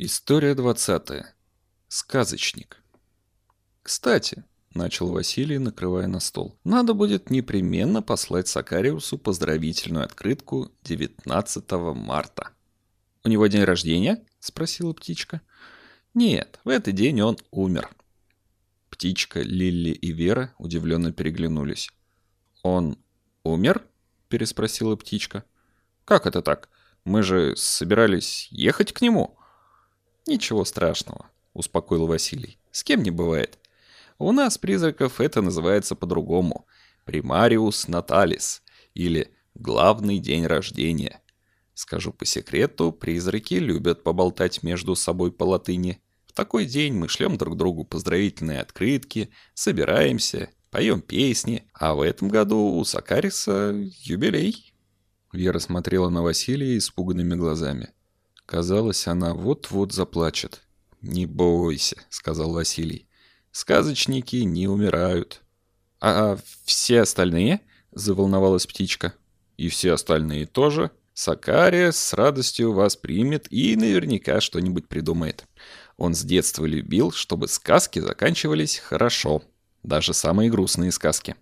История двадцатая. Сказочник. Кстати, начал Василий, накрывая на стол. Надо будет непременно послать Сакариусу поздравительную открытку 19 марта. У него день рождения? спросила птичка. Нет, в этот день он умер. Птичка, Лилли и Вера удивленно переглянулись. Он умер? переспросила птичка. Как это так? Мы же собирались ехать к нему. «Ничего страшного», — успокоил Василий. «С кем не бывает. У нас, призраков, это называется по-другому. Примариус наталис, или главный день рождения. Скажу по секрету, призраки любят поболтать между собой по латыни. В такой день мы шлем друг другу поздравительные открытки, собираемся, поем песни, а в этом году у Сакариса юбилей». Вера смотрела на Василия испуганными глазами. Казалось, она вот-вот заплачет. «Не бойся», — сказал Василий. «Сказочники не умирают». «А все остальные?» — заволновалась птичка. «И все остальные тоже. Сакария с радостью вас примет и наверняка что-нибудь придумает. Он с детства любил, чтобы сказки заканчивались хорошо. Даже самые грустные сказки».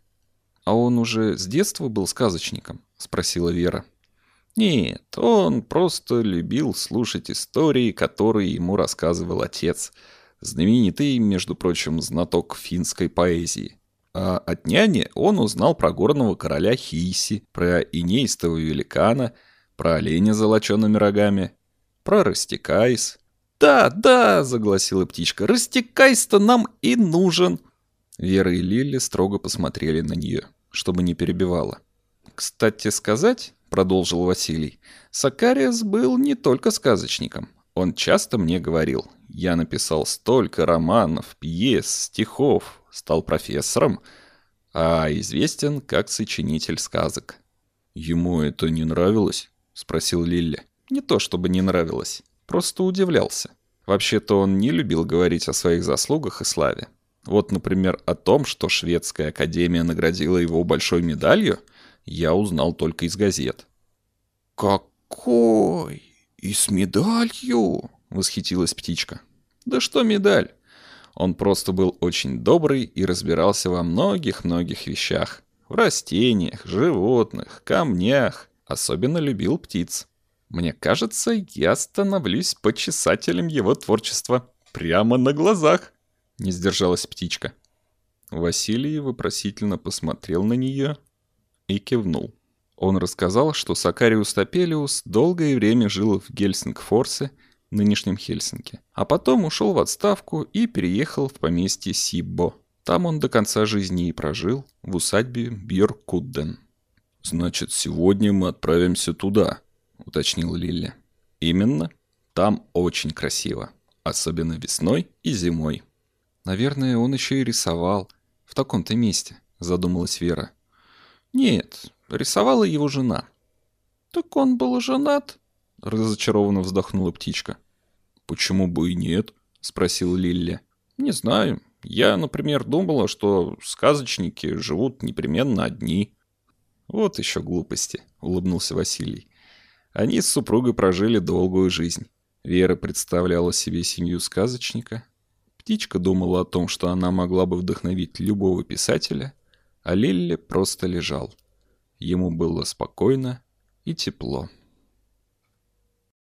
«А он уже с детства был сказочником?» — спросила Вера. Нет, он просто любил слушать истории, которые ему рассказывал отец. Знаменитый, между прочим, знаток финской поэзии. А от няни он узнал про горного короля Хиси, про инейстого великана, про оленя с золочеными рогами, про Растекайс. «Да, да!» — загласила птичка. «Растекайс-то нам и нужен!» Вера и Лили строго посмотрели на нее, чтобы не перебивала. «Кстати сказать, — продолжил Василий, — Сакариас был не только сказочником. Он часто мне говорил, я написал столько романов, пьес, стихов, стал профессором, а известен как сочинитель сказок. «Ему это не нравилось?» — спросил Лилли. «Не то чтобы не нравилось, просто удивлялся. Вообще-то он не любил говорить о своих заслугах и славе. Вот, например, о том, что шведская академия наградила его большой медалью — я узнал только из газет. «Какой? И с медалью?» — восхитилась птичка. «Да что медаль? Он просто был очень добрый и разбирался во многих-многих вещах. В растениях, животных, камнях. Особенно любил птиц. Мне кажется, я становлюсь почесателем его творчества. Прямо на глазах!» Не сдержалась птичка. Василий вопросительно посмотрел на нее, и кивнул. Он рассказал, что Сакариус Топелиус долгое время жил в Гельсингфорсе, нынешнем Хельсинки, а потом ушел в отставку и переехал в поместье Сиббо. Там он до конца жизни и прожил, в усадьбе Бьоркудден. «Значит, сегодня мы отправимся туда», — уточнил Лилли. «Именно. Там очень красиво. Особенно весной и зимой». «Наверное, он еще и рисовал. В таком-то месте», — задумалась Вера. «Нет, рисовала его жена». «Так он был женат?» — разочарованно вздохнула птичка. «Почему бы и нет?» — спросил Лилли. «Не знаю. Я, например, думала, что сказочники живут непременно одни». «Вот еще глупости», — улыбнулся Василий. Они с супругой прожили долгую жизнь. Вера представляла себе семью сказочника. Птичка думала о том, что она могла бы вдохновить любого писателя — а Лилли просто лежал. Ему было спокойно и тепло.